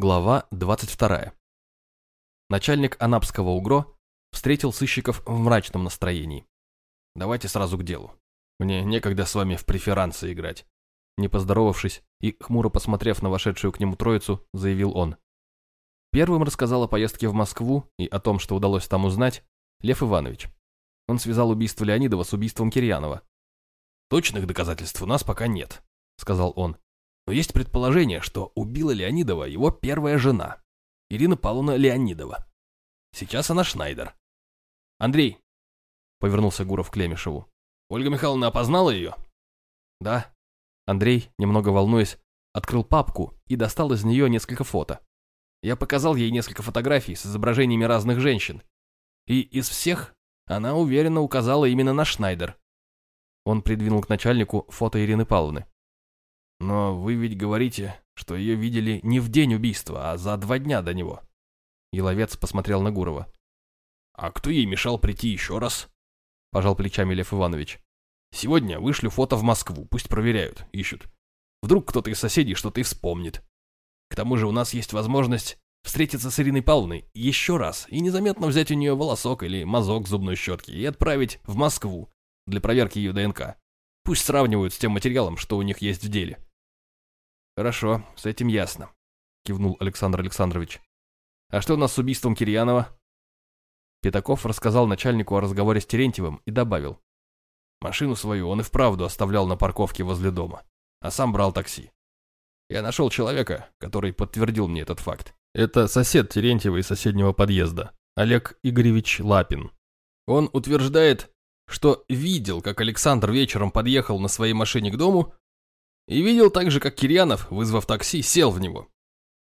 Глава 22. Начальник Анапского УГРО встретил сыщиков в мрачном настроении. «Давайте сразу к делу. Мне некогда с вами в преферансы играть». Не поздоровавшись и хмуро посмотрев на вошедшую к нему троицу, заявил он. Первым рассказал о поездке в Москву и о том, что удалось там узнать, Лев Иванович. Он связал убийство Леонидова с убийством Кирьянова. «Точных доказательств у нас пока нет», — сказал он. Но есть предположение, что убила Леонидова его первая жена, Ирина Павловна Леонидова. Сейчас она Шнайдер. «Андрей», — повернулся Гуров к Лемешеву, — «Ольга Михайловна опознала ее?» «Да». Андрей, немного волнуясь, открыл папку и достал из нее несколько фото. Я показал ей несколько фотографий с изображениями разных женщин. И из всех она уверенно указала именно на Шнайдер. Он придвинул к начальнику фото Ирины Павловны. Но вы ведь говорите, что ее видели не в день убийства, а за два дня до него. Еловец посмотрел на Гурова. А кто ей мешал прийти еще раз? Пожал плечами Лев Иванович. Сегодня вышлю фото в Москву, пусть проверяют, ищут. Вдруг кто-то из соседей что-то вспомнит. К тому же у нас есть возможность встретиться с Ириной Павловной еще раз и незаметно взять у нее волосок или мазок зубной щетки и отправить в Москву для проверки ее ДНК. Пусть сравнивают с тем материалом, что у них есть в деле. «Хорошо, с этим ясно», — кивнул Александр Александрович. «А что у нас с убийством Кирьянова?» Пятаков рассказал начальнику о разговоре с Терентьевым и добавил. Машину свою он и вправду оставлял на парковке возле дома, а сам брал такси. Я нашел человека, который подтвердил мне этот факт. Это сосед Терентьева из соседнего подъезда, Олег Игоревич Лапин. Он утверждает, что видел, как Александр вечером подъехал на своей машине к дому и видел также, как Кирьянов, вызвав такси, сел в него.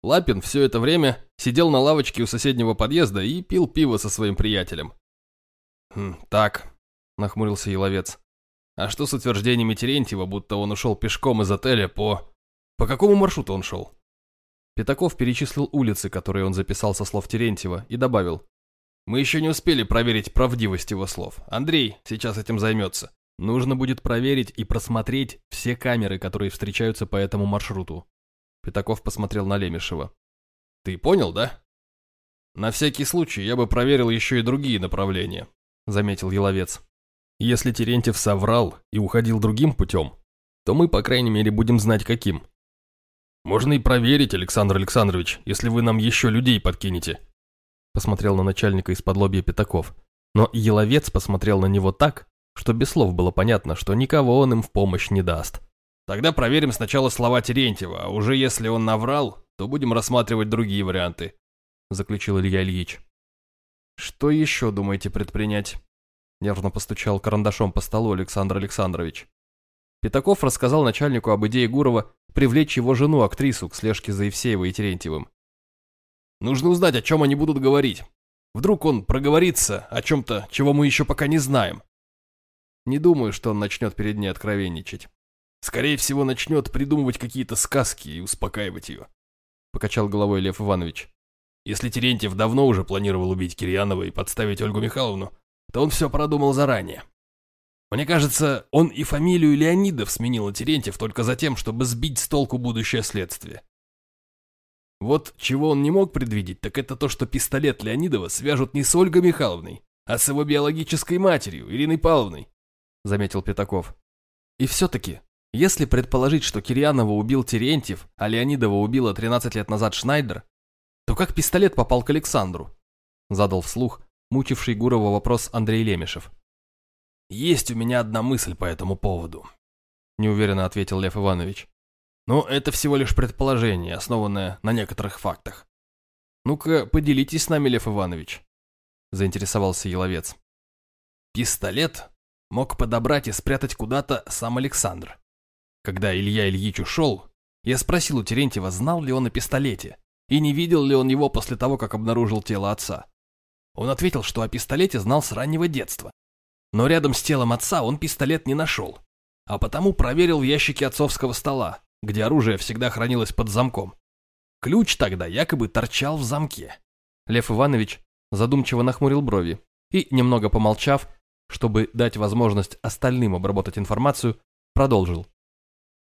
Лапин все это время сидел на лавочке у соседнего подъезда и пил пиво со своим приятелем. «Хм, «Так», — нахмурился Еловец. «А что с утверждениями Терентьева, будто он ушел пешком из отеля по... По какому маршруту он шел?» Пятаков перечислил улицы, которые он записал со слов Терентьева, и добавил. «Мы еще не успели проверить правдивость его слов. Андрей сейчас этим займется. Нужно будет проверить и просмотреть все камеры, которые встречаются по этому маршруту. Пятаков посмотрел на Лемешева. Ты понял, да? На всякий случай я бы проверил еще и другие направления, заметил Еловец. Если Терентьев соврал и уходил другим путем, то мы, по крайней мере, будем знать каким. Можно и проверить, Александр Александрович, если вы нам еще людей подкинете. Посмотрел на начальника из-под лобья Пятаков. Но Еловец посмотрел на него так, что без слов было понятно, что никого он им в помощь не даст. Тогда проверим сначала слова Терентьева, а уже если он наврал, то будем рассматривать другие варианты», — заключил Илья Ильич. «Что еще думаете предпринять?» — нервно постучал карандашом по столу Александр Александрович. Пятаков рассказал начальнику об идее Гурова привлечь его жену-актрису к слежке за Евсеевой и Терентьевым. «Нужно узнать, о чем они будут говорить. Вдруг он проговорится о чем-то, чего мы еще пока не знаем. Не думаю, что он начнет перед ней откровенничать. Скорее всего, начнет придумывать какие-то сказки и успокаивать ее. Покачал головой Лев Иванович. Если Терентьев давно уже планировал убить Кирьянова и подставить Ольгу Михайловну, то он все продумал заранее. Мне кажется, он и фамилию Леонидов сменил Терентьев только за тем, чтобы сбить с толку будущее следствие. Вот чего он не мог предвидеть, так это то, что пистолет Леонидова свяжут не с Ольгой Михайловной, а с его биологической матерью, Ириной Павловной заметил Пятаков. И все-таки, если предположить, что Кирьянова убил Терентьев, а Леонидова убила 13 лет назад Шнайдер, то как пистолет попал к Александру? Задал вслух мучивший Гурова вопрос Андрей Лемешев. «Есть у меня одна мысль по этому поводу», – неуверенно ответил Лев Иванович. «Но это всего лишь предположение, основанное на некоторых фактах. Ну-ка, поделитесь с нами, Лев Иванович», – заинтересовался Еловец. «Пистолет мог подобрать и спрятать куда-то сам Александр. Когда Илья Ильич ушел, я спросил у Терентьева, знал ли он о пистолете, и не видел ли он его после того, как обнаружил тело отца. Он ответил, что о пистолете знал с раннего детства. Но рядом с телом отца он пистолет не нашел, а потому проверил в ящике отцовского стола, где оружие всегда хранилось под замком. Ключ тогда якобы торчал в замке. Лев Иванович задумчиво нахмурил брови и, немного помолчав, чтобы дать возможность остальным обработать информацию, продолжил.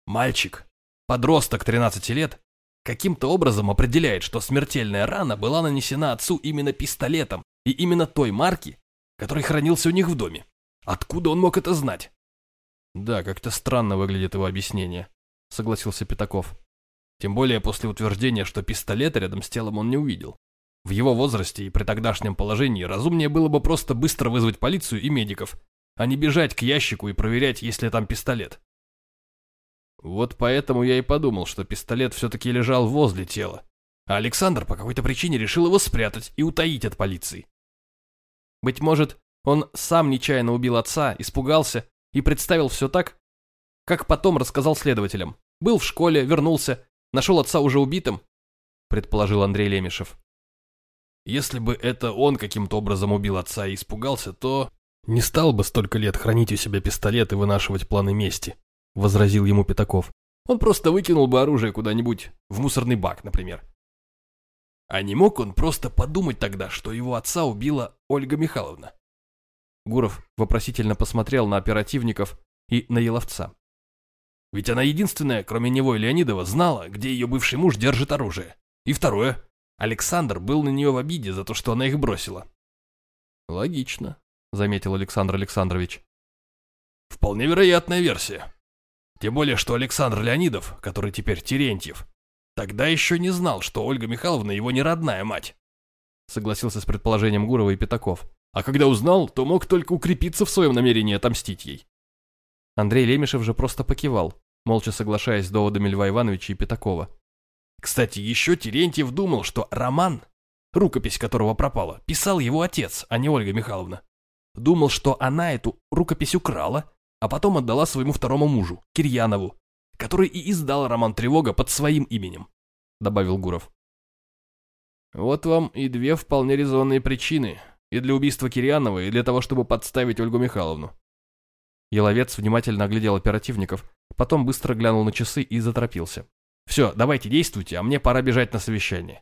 Мальчик, подросток 13 лет, каким-то образом определяет, что смертельная рана была нанесена отцу именно пистолетом и именно той марки, который хранился у них в доме. Откуда он мог это знать? Да, как-то странно выглядит его объяснение, согласился Пятаков. Тем более после утверждения, что пистолета рядом с телом он не увидел. В его возрасте и при тогдашнем положении разумнее было бы просто быстро вызвать полицию и медиков, а не бежать к ящику и проверять, есть ли там пистолет. Вот поэтому я и подумал, что пистолет все-таки лежал возле тела, а Александр по какой-то причине решил его спрятать и утаить от полиции. Быть может, он сам нечаянно убил отца, испугался и представил все так, как потом рассказал следователям. Был в школе, вернулся, нашел отца уже убитым, предположил Андрей Лемешев. Если бы это он каким-то образом убил отца и испугался, то не стал бы столько лет хранить у себя пистолет и вынашивать планы мести, возразил ему Пятаков. Он просто выкинул бы оружие куда-нибудь, в мусорный бак, например. А не мог он просто подумать тогда, что его отца убила Ольга Михайловна? Гуров вопросительно посмотрел на оперативников и на Еловца. Ведь она единственная, кроме него и Леонидова, знала, где ее бывший муж держит оружие. И второе, Александр был на нее в обиде за то, что она их бросила. Логично, заметил Александр Александрович. Вполне вероятная версия. Тем более, что Александр Леонидов, который теперь Терентьев, тогда еще не знал, что Ольга Михайловна его не родная мать. Согласился с предположением Гурова и Пятаков. А когда узнал, то мог только укрепиться в своем намерении отомстить ей. Андрей Лемешев же просто покивал, молча соглашаясь с доводами Льва Ивановича и Пятакова. Кстати, еще Терентьев думал, что роман, рукопись которого пропала, писал его отец, а не Ольга Михайловна. Думал, что она эту рукопись украла, а потом отдала своему второму мужу, Кирьянову, который и издал роман «Тревога» под своим именем, добавил Гуров. Вот вам и две вполне резонные причины, и для убийства Кирьянова, и для того, чтобы подставить Ольгу Михайловну. Еловец внимательно оглядел оперативников, потом быстро глянул на часы и заторопился. Все, давайте действуйте, а мне пора бежать на совещание.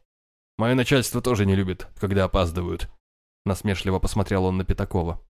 Мое начальство тоже не любит, когда опаздывают. Насмешливо посмотрел он на Пятакова.